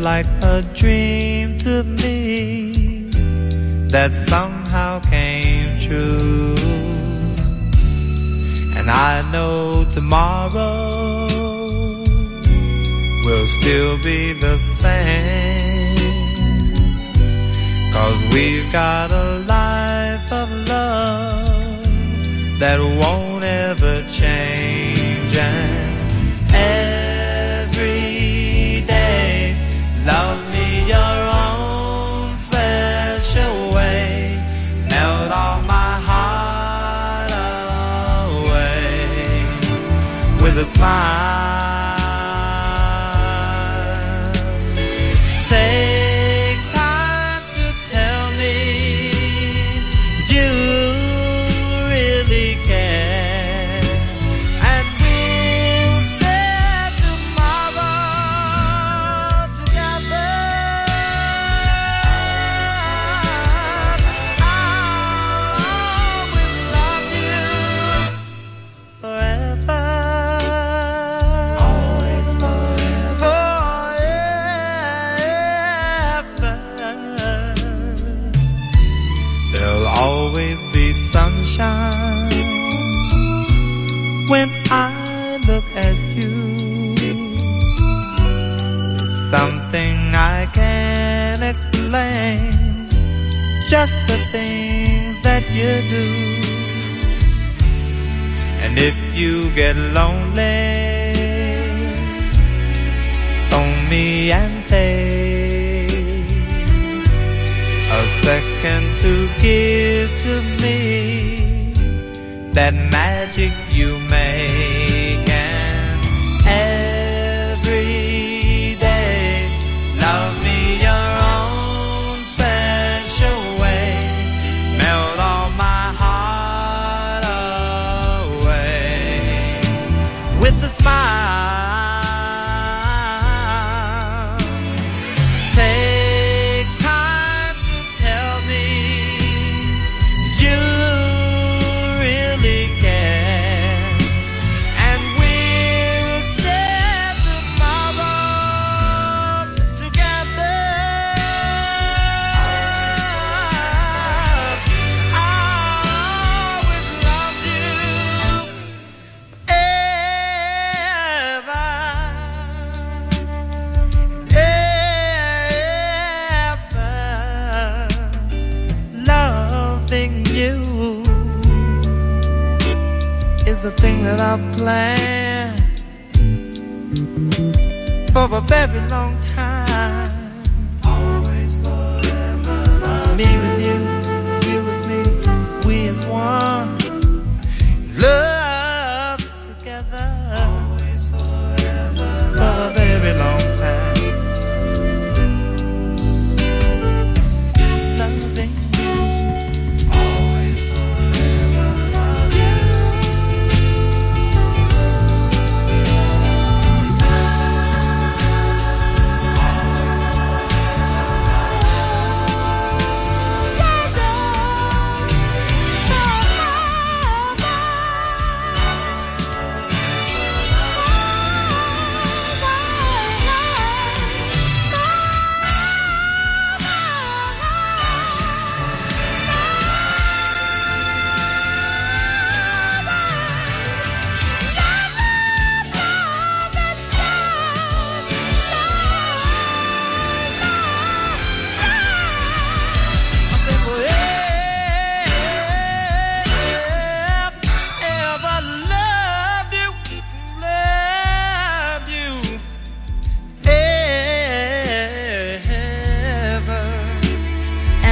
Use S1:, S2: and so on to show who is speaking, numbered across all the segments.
S1: like a dream to me that somehow came true. And I know tomorrow will still be the same. Cause we've got a life of love that won't fine. you do. And if you get lonely, phone me and take a second to give to me that magic you is the thing that I've planned for a very long time. Always forever love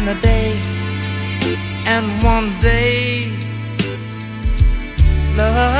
S1: and a day and one day. Love.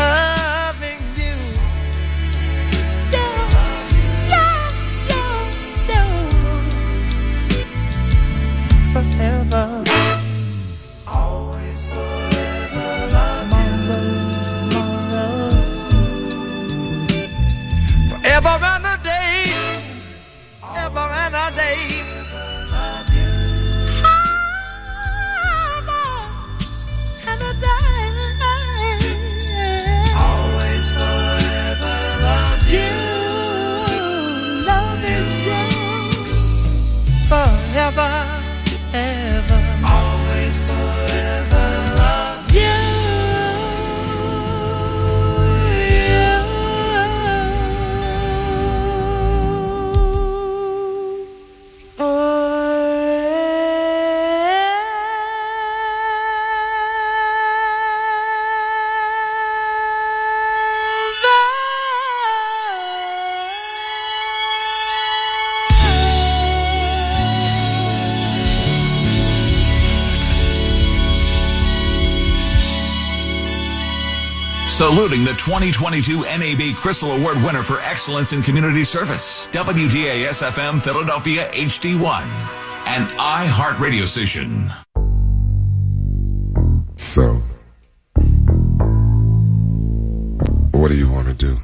S2: saluting the 2022 NAB Crystal Award winner for excellence in community service, WDAS FM Philadelphia HD1, an iHeart radio station.
S3: So, what do you want to do?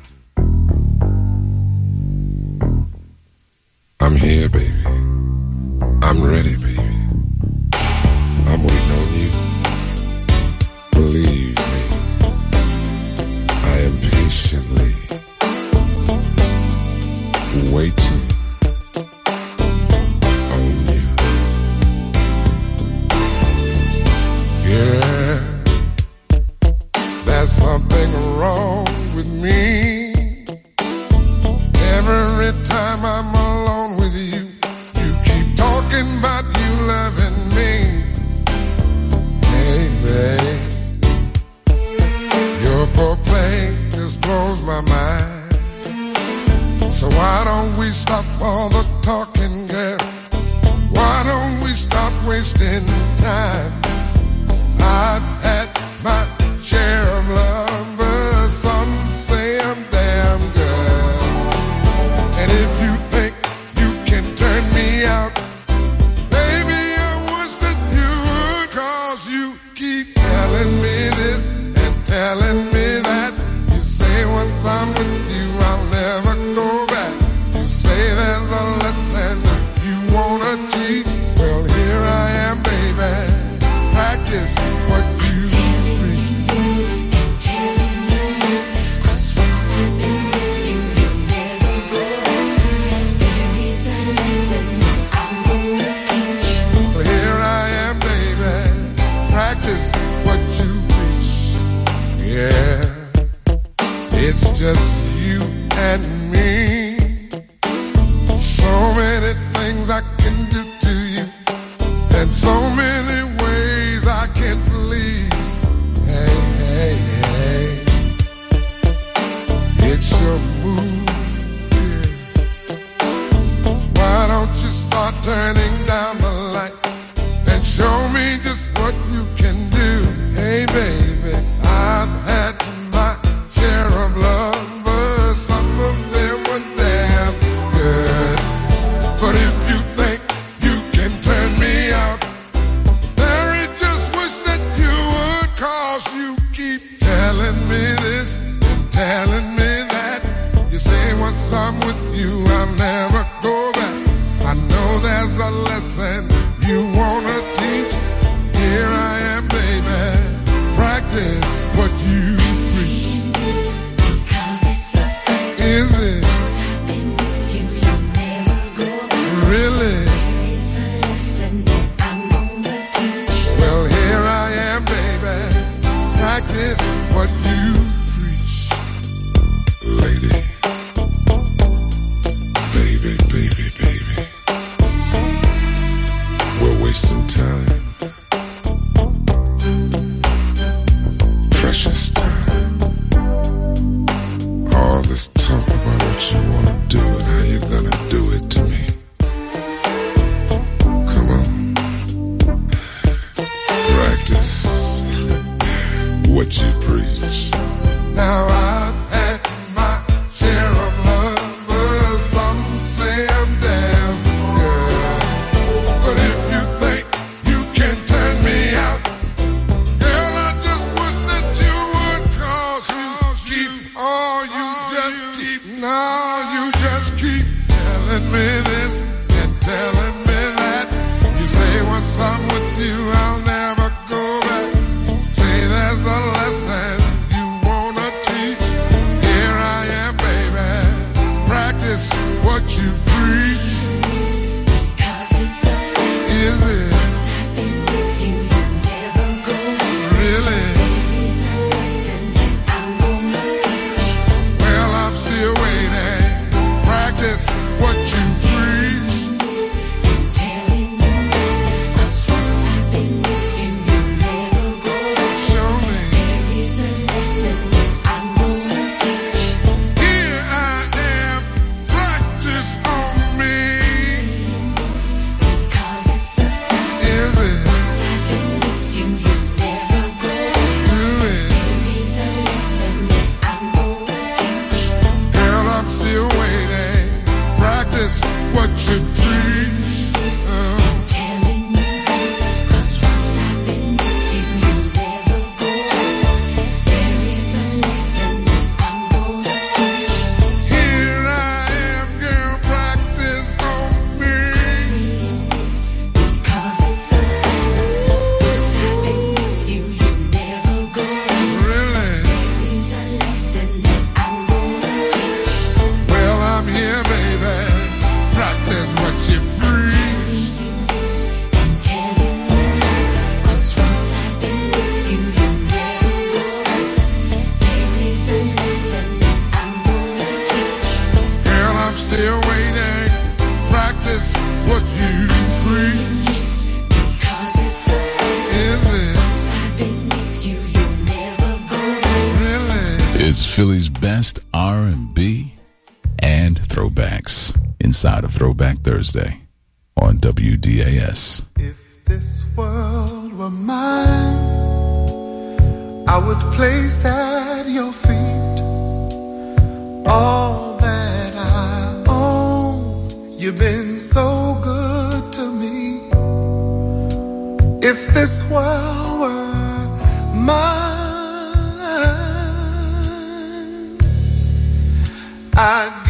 S3: just you and me. So many things I can do to you, and so many ways I can please. Hey, hey, hey. It's your move. Why don't you start turning down the lights and show me just
S4: inside of Throwback Thursday on WDAS.
S5: If this world were mine, I would place at your feet all that I own. You've been so good to me. If this world were mine, I'd